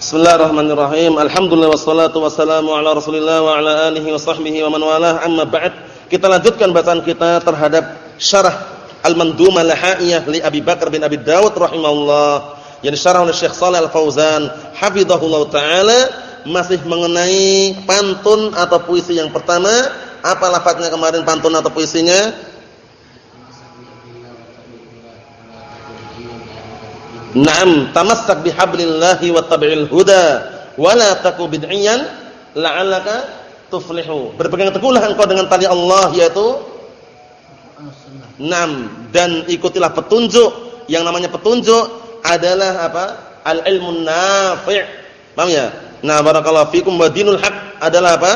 Bismillahirrahmanirrahim. Alhamdulillah wassalatu wassalamu ala Rasulillah wa ala alihi wa sahbihi wa man walah. Amma ba'd. Kita lanjutkan bacaan kita terhadap syarah Al-Mandumah Lahaiyah li Abi Bakar bin Abi Dawud rahimahullah. Yang disyarah oleh Syekh Shalih Al-Fauzan hafizahullah taala masih mengenai pantun atau puisi yang pertama. Apa lafaznya kemarin pantun atau puisinya? Naam, tamassak bihablillahi wattabi'il huda wa la taku bid'iyan la'allaka tuflihu. Berpegang teguhlah engkau dengan tali Allah yaitu Naam, dan ikutilah petunjuk. Yang namanya petunjuk adalah apa? Al-ilmun nafi'. Paham ya? Nah, barakallahu fikum wa dinul haq adalah apa?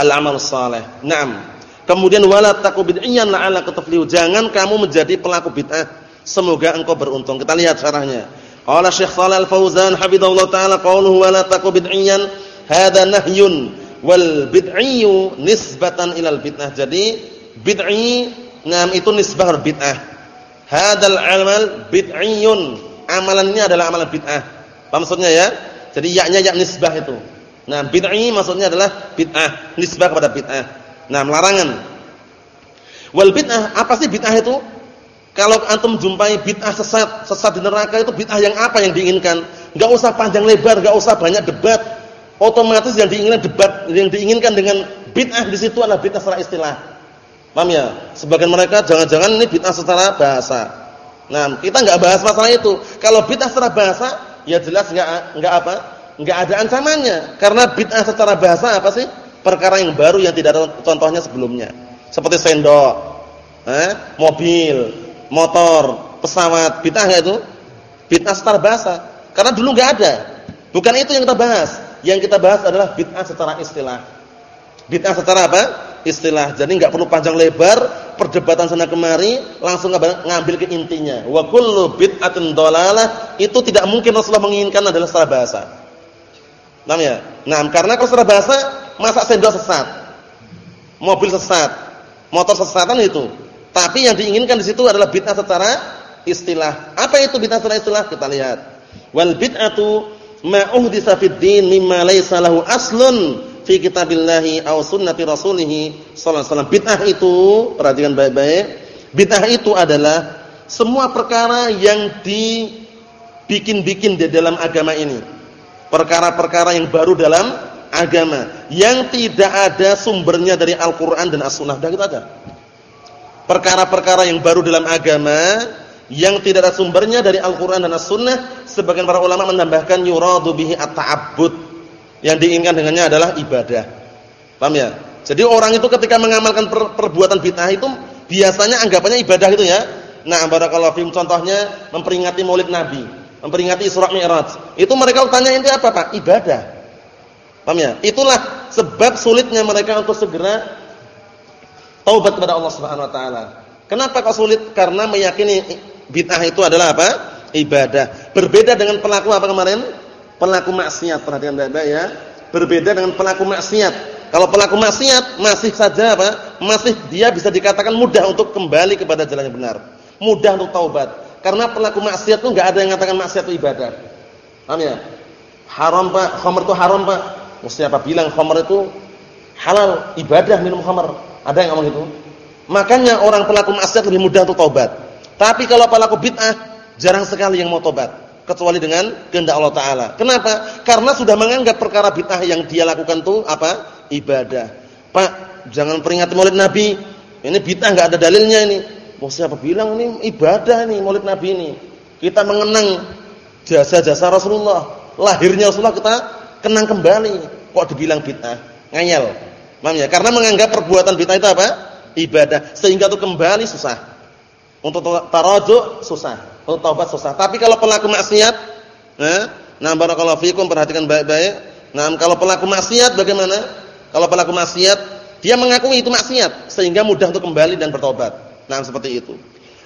Al-amal saleh. Naam. Kemudian wala taku bid'iyan la'allaka tuflihu. Jangan kamu menjadi pelaku bid'ah Semoga engkau beruntung. Kita lihat syarahnya. Qala Syekh Shalal Fauzan hafizallahu taala qauluhu wa la taqu bid'iyan nahyun wal bid'iyyu nisbatan ilal bid'ah. Jadi bid'i ngam itu nisbah bid'ah. Hadzal amal bid'iyyun. Amalannya adalah amalan bid'ah. Apa maksudnya ya? Jadi yaknya yak nisbah itu. Nah, bid'i maksudnya adalah bid'ah, nisbah kepada bid'ah. Nah, larangan. Wal bid'ah, apa sih bid'ah itu? Kalau antum jumpai bid'ah sesat, sesat di neraka itu bid'ah yang apa yang diinginkan? Enggak usah panjang lebar, enggak usah banyak debat. Otomatis yang diinginkan debat, yang diinginkan dengan bid'ah di situ adalah bid'ah secara istilah. Paham ya? Sebagian mereka jangan-jangan ini bid'ah secara bahasa. Nah, kita enggak bahas masalah itu. Kalau bid'ah secara bahasa, ya jelas enggak enggak apa? Enggak ada ancamannya. Karena bid'ah secara bahasa apa sih? Perkara yang baru yang tidak ada contohnya sebelumnya. Seperti sendok, eh, mobil, motor, pesawat, bid'ah enggak itu? Bid'ah secara bahasa. Karena dulu enggak ada. Bukan itu yang kita bahas. Yang kita bahas adalah bid'ah secara istilah. Bid'ah secara apa? Istilah. Jadi enggak perlu panjang lebar, perdebatan sana kemari, langsung ngambil ke intinya. Wa kullu bid'atin dhalalah itu tidak mungkin Rasulullah menginginkan adalah secara bahasa. Paham ya? Nah, karena kalau secara bahasa masa sendok sesat. Mobil sesat. Motor sesatan itu. Tapi yang diinginkan di situ adalah bid'ah secara istilah. Apa itu bid'ah secara istilah? Kita lihat. Wal bid'atu ma uhditsa fid din mimma laysa lahu aslun fi kitabillahi aw sunnati rasulih sallallahu alaihi wasallam. Bid'ah itu, perhatikan baik-baik. Bid'ah itu adalah semua perkara yang dibikin-bikin di dalam agama ini. Perkara-perkara yang baru dalam agama yang tidak ada sumbernya dari Al-Qur'an dan As-Sunnah. Dan kita ada perkara-perkara yang baru dalam agama yang tidak ada sumbernya dari Al-Qur'an dan As-Sunnah, sebagian para ulama menambahkan yuradu bihi at-ta'abbud. Yang diinginkan dengannya adalah ibadah. Paham ya? Jadi orang itu ketika mengamalkan per perbuatan bid'ah itu biasanya anggapannya ibadah itu ya. Nah, barakallahu fiikum contohnya memperingati Maulid Nabi, memperingati Isra Mi'raj. Itu mereka tanya ini apa, Pak? Ibadah. Paham ya? Itulah sebab sulitnya mereka untuk segera taubat kepada Allah Subhanahu wa taala. Kenapa kok sulit? Karena meyakini bid'ah itu adalah apa? Ibadah. Berbeda dengan pelaku apa kemarin? Pelaku maksiat. Perhatikan baik-baik ya. Berbeda dengan pelaku maksiat. Kalau pelaku maksiat masih saja apa? Masih dia bisa dikatakan mudah untuk kembali kepada jalan yang benar. Mudah untuk taubat. Karena pelaku maksiat itu enggak ada yang mengatakan maksiat itu ibadah. Paham ya? Haram Pak, khamr itu haram Pak. Mesti apa bilang khamr itu halal, ibadah minum khamr. Ada yang ngomong itu? Makanya orang pelaku maksiat lebih mudah untuk taubat. Tapi kalau pelaku bid'ah jarang sekali yang mau taubat kecuali dengan kehendak Allah taala. Kenapa? Karena sudah menganggap perkara bid'ah yang dia lakukan itu apa? ibadah. Pak, jangan peringati Maulid Nabi. Ini bid'ah enggak ada dalilnya ini. Mau siapa bilang ini ibadah nih Maulid Nabi ini. Kita mengenang jasa-jasa Rasulullah. Lahirnya Rasulullah kita kenang kembali. Kok dibilang bid'ah? Ngayal. Paham ya? Karena menganggap perbuatan bid'ah itu apa? Ibadah. Sehingga itu kembali susah. Untuk tarajuk susah. Untuk taubat susah. Tapi kalau pelaku maksiat, eh, nah barakallahu fikum perhatikan baik-baik. Nah, kalau pelaku maksiat bagaimana? Kalau pelaku maksiat, dia mengakui itu maksiat sehingga mudah untuk kembali dan bertobat. Nah, seperti itu.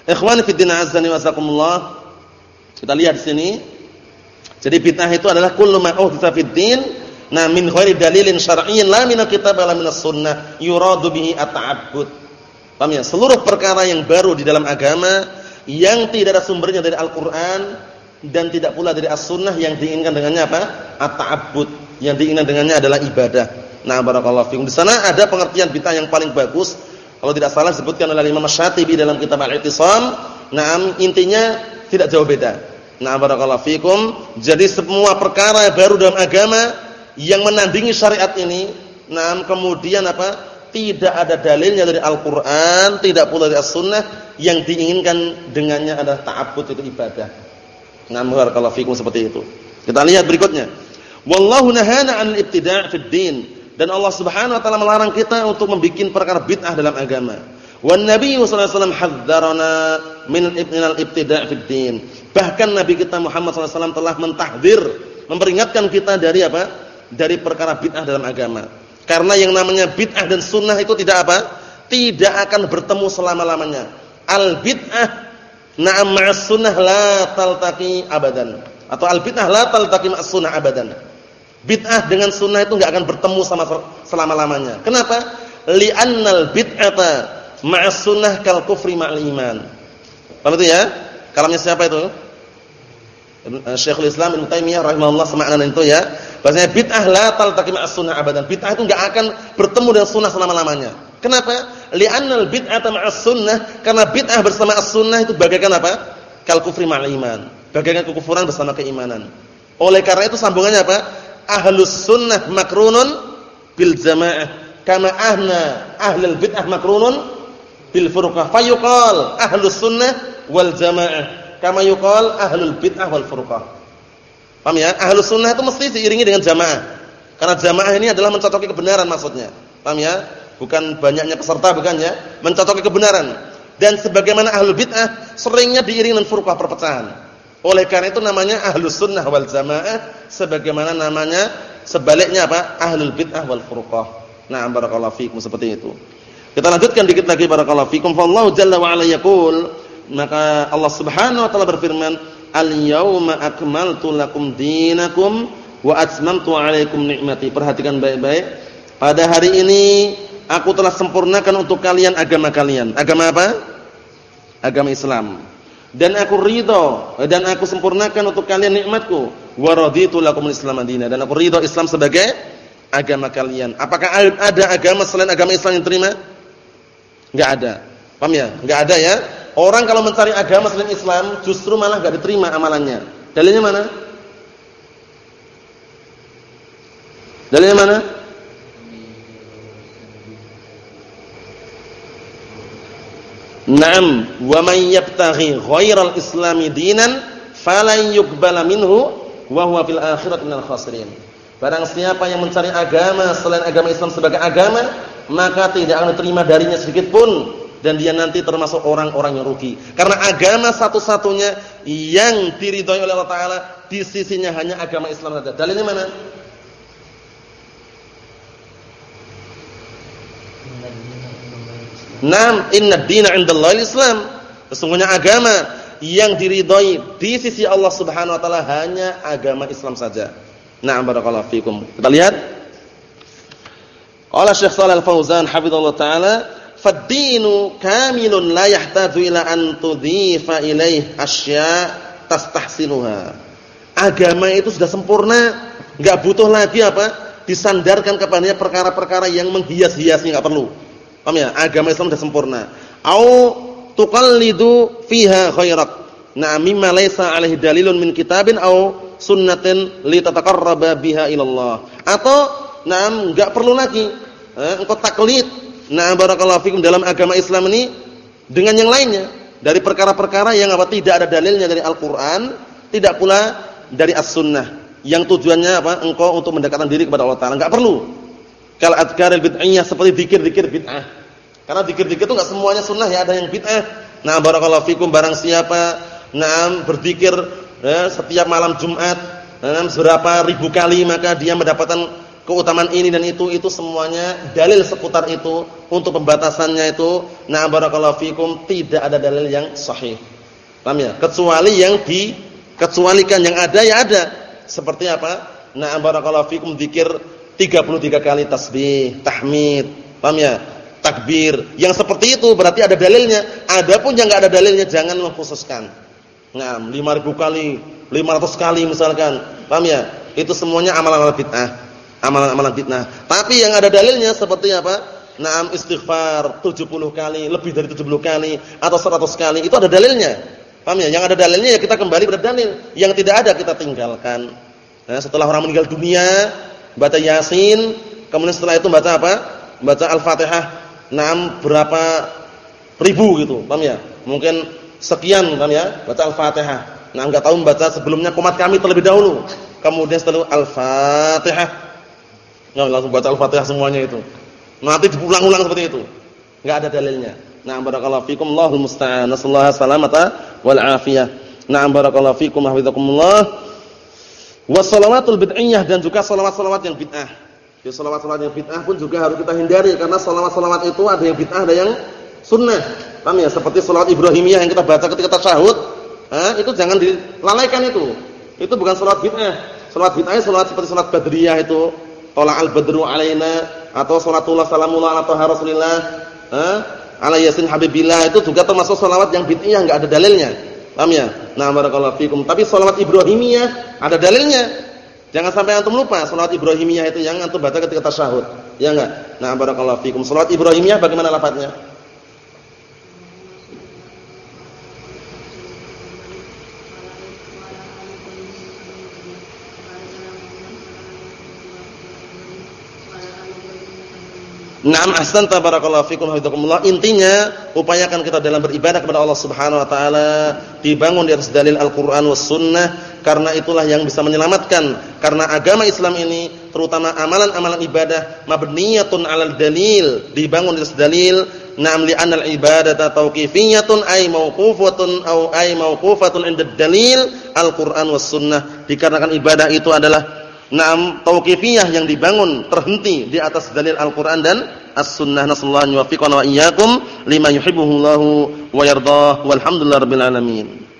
Ikhwani fi din azza wa jazakumullah. Kita lihat di sini. Jadi bid'ah itu adalah kullu ma uhditsa fid din Nah, min ghairi dalilin syar'iyyin la min kitab wala min sunnah yuradu bihi at-ta'abbud. Paham ya? Seluruh perkara yang baru di dalam agama yang tidak ada sumbernya dari Al-Qur'an dan tidak pula dari as-sunnah yang diinginkan dengannya apa? At-ta'abbud. Yang diinginkan dengannya adalah ibadah. Nah, barakallahu fikum. Di sana ada pengertian bid'ah yang paling bagus. Kalau tidak salah disebutkan oleh Imam Syatibi dalam kitab Al-I'tisam. Nah, intinya tidak jauh beda. Nah, barakallahu fikum. Jadi semua perkara baru dalam agama yang menandingi syariat ini, nah kemudian apa? Tidak ada dalilnya dari Al-Qur'an, tidak pula dari As-Sunnah yang diinginkan dengannya adalah ta'abbud itu ibadah. Nah, barakallahu fikum seperti itu. Kita lihat berikutnya. Wallahu nahana 'anil ibtida' fid din. Dan Allah Subhanahu wa taala melarang kita untuk membuat perkara bid'ah dalam agama. Wan Nabi sallallahu alaihi wasallam hadzarana min al-ibtida' fid din. Bahkan Nabi kita Muhammad sallallahu alaihi wasallam telah mentahdir, memperingatkan kita dari apa? Dari perkara bid'ah dalam agama. Karena yang namanya bid'ah dan sunnah itu tidak apa? Tidak akan bertemu selama-lamanya. Al bid'ah Na'am ma'as sunnah la taltaqi abadan. Atau al bid'ah la taltaqi ma'as sunnah abadan. Bid'ah dengan sunnah itu enggak akan bertemu sama selama-lamanya. Kenapa? Li'annal bid'ata ma'as sunnah kal kufri ma'al iman. Paham itu ya? Kalamnya siapa itu? Eh, Syekhul Islam Ibnu Taimiyah rahimahullah semakna itu ya. Bahasanya bid'ah la taltaqi ma'as sunnah abadan. Bid'ah itu enggak akan bertemu dengan sunnah selama-lamanya. Kenapa? Li'annal bid'ata ma'as sunnah, karena bid'ah bersama as-sunnah itu bagaikan apa? Kal kufri ma'al iman. Bagaikan kekufuran bersama keimanan. Oleh karena itu sambungannya apa? Ahlus sunnah makrunun bil jamaah. Kama ahna ahlul bid'ah makrunun bil furqah. Fayuqal ahlus sunnah wal jamaah. Kama yuqal ahlul bid'ah wal furqah. Paham ya? Ahlus sunnah itu mesti diiringi dengan jamaah. Karena jamaah ini adalah mencocoki kebenaran maksudnya. Paham ya? bukan banyaknya peserta bukan ya, mencocoki kebenaran. Dan sebagaimana ahlul bid'ah seringnya diiringi dengan furqah perpecahan. Oleh karena itu namanya ahlus sunnah wal jamaah sebagaimana namanya sebaliknya apa? ahlul bid'ah wal furqah. Nah, barakallahu fikum seperti itu. Kita lanjutkan dikit lagi barakallahu fikum. Fallahu jalla wa ala yaqul, maka Allah Subhanahu wa taala berfirman, "Al-yauma akmaltu lakum dinakum wa atmamtu 'alaikum ni'mati." Perhatikan baik-baik. Pada hari ini Aku telah sempurnakan untuk kalian agama kalian. Agama apa? Agama Islam. Dan aku ridho dan aku sempurnakan untuk kalian nikmatku. Wa raditu lakumul Islam madinah dan aku ridho Islam sebagai agama kalian. Apakah ada agama selain agama Islam yang terima? Enggak ada. Paham ya? Enggak ada ya. Orang kalau mencari agama selain Islam justru malah enggak diterima amalannya. Dalilnya mana? Dalilnya mana? Naam, wa man yabtaghi ghairal islami dinan falan yuqbala minhu wa huwa fil akhirati minal khasirin. Barang siapa yang mencari agama selain agama Islam sebagai agama, maka tidak akan diterima darinya sedikit pun dan dia nanti termasuk orang-orang yang rugi. Karena agama satu-satunya yang diridhoi oleh Allah taala di sisinya hanya agama Islam saja. Dalilnya mana? Nam inna dina indallahi islam. Sesungguhnya agama yang diridhoi di sisi Allah Subhanahu wa taala hanya agama Islam saja. Na'am barakallahu fikum. Kita lihat. Qala Syekh Shalal Fauzan hafizallahu taala, "Fad-dinu kamilun la yahtaju ila an tudhifa ilaih asya tastahsinuha." Agama itu sudah sempurna, enggak butuh lagi apa? disandarkan kepadanya perkara-perkara yang menghias-hiasnya enggak perlu. Paham ya? Agama Islam sudah sempurna. Au tuqallidu fiha khairat. Nah, mimma laisa alaihi dalilun min kitabin au sunnatin li tataqarraba biha ila Allah. Atau nah enggak perlu lagi eh, engkau taklid. Nah, barakallahu fikum dalam agama Islam ini dengan yang lainnya dari perkara-perkara yang apa tidak ada dalilnya dari Al-Qur'an, tidak pula dari As-Sunnah. Yang tujuannya apa? Engkau untuk mendekatkan diri kepada Allah Taala. Enggak perlu kal adkaril bid'iyah seperti zikir-zikir bid'ah. Karena zikir-zikir itu enggak semuanya sunnah ya, ada yang bid'ah. Nah, barakallahu fikum barang siapa nah berzikir ya, setiap malam Jumat nah, berapa ribu kali maka dia mendapatkan keutamaan ini dan itu itu semuanya dalil seputar itu untuk pembatasannya itu nah barakallahu fikum tidak ada dalil yang sahih. Paham ya? Kecuali yang dikecualikan yang ada ya ada. Seperti apa? Nah barakallahu fikum zikir 33 kali tasbih, tahmid, paham ya? Takbir. Yang seperti itu berarti ada dalilnya. Adapun yang enggak ada dalilnya jangan mengkhususkan. Nah, 5000 kali 500 kali misalkan. Paham ya? Itu semuanya amalan-amalan bid'ah. Amalan-amalan bid'ah. Tapi yang ada dalilnya seperti apa? Naam istighfar 70 kali, lebih dari 70 kali atau 100 kali, itu ada dalilnya. Paham ya? Yang ada dalilnya ya kita kembali pada dalil. Yang tidak ada kita tinggalkan. Nah, setelah orang meninggal dunia, baca Yasin, kemudian setelah itu baca apa? Baca Al-Fatihah. Naam berapa ribu gitu, paham ya? Mungkin sekian kan ya, baca Al-Fatihah. Nah, enggak tahu membaca sebelumnya kumat kami terlebih dahulu. Kemudian setelah Al-Fatihah. Enggak langsung baca Al-Fatihah semuanya itu. Nanti diulang-ulang seperti itu. Enggak ada dalilnya. Nah, barakallahu fikum Allahul musta'an. Nasallahu salamata wal afiyah. Nah, barakallahu fikum hafizakumullah. Wassalawatul bid'iyah dan juga salawat-salawat yang bid'ah. Ya salawat-salawat yang bid'ah pun juga harus kita hindari karena salawat-salawat itu ada yang bid'ah, ada yang sunnah. Paham ya? Seperti salawat Ibrahimiyah yang kita baca ketika tasyahud, ha? itu jangan dilalaikan itu. Itu bukan salawat bid'ah. Salawat bid'ah salawat seperti salawat Badriyah itu, al badru alaina atau salatullah salamullah atau Rasulillah, ha? ala yasin habibillah itu juga termasuk salawat yang bid'ah enggak ada dalilnya. Paham ya? Nah, barakallahu fikum. Tapi salawat Ibrahimiyah ada dalilnya. Jangan sampai antum lupa salawat Ibrahimiyah itu yang antum baca ketika tasyahud. Ya enggak? Nah, barakallahu fikum. Salawat Ibrahimiyah bagaimana lafadznya? Naam ahsanta barakallahu fikum hafizakumullah. Intinya upayakan kita dalam beribadah kepada Allah Subhanahu wa taala dibangun di atas dalil Al-Qur'an was sunnah karena itulah yang bisa menyelamatkan. Karena agama Islam ini terutama amalan-amalan ibadah mabniyatun 'alal dalil, dibangun di atas dalil. Naam li anal ibadata tauqifiyatun ay mauqufatun au ay mauqufatun 'inda dalil Al-Qur'an was sunnah. Dikarenakan ibadah itu adalah Naam tauqifiyah yang dibangun terhenti di atas dalil Al-Qur'an dan As-Sunnah. Nasallahu wa fiqana wa iyyakum lima yuhibbuhullahu wa yardah. Walhamdulillahirabbil alamin.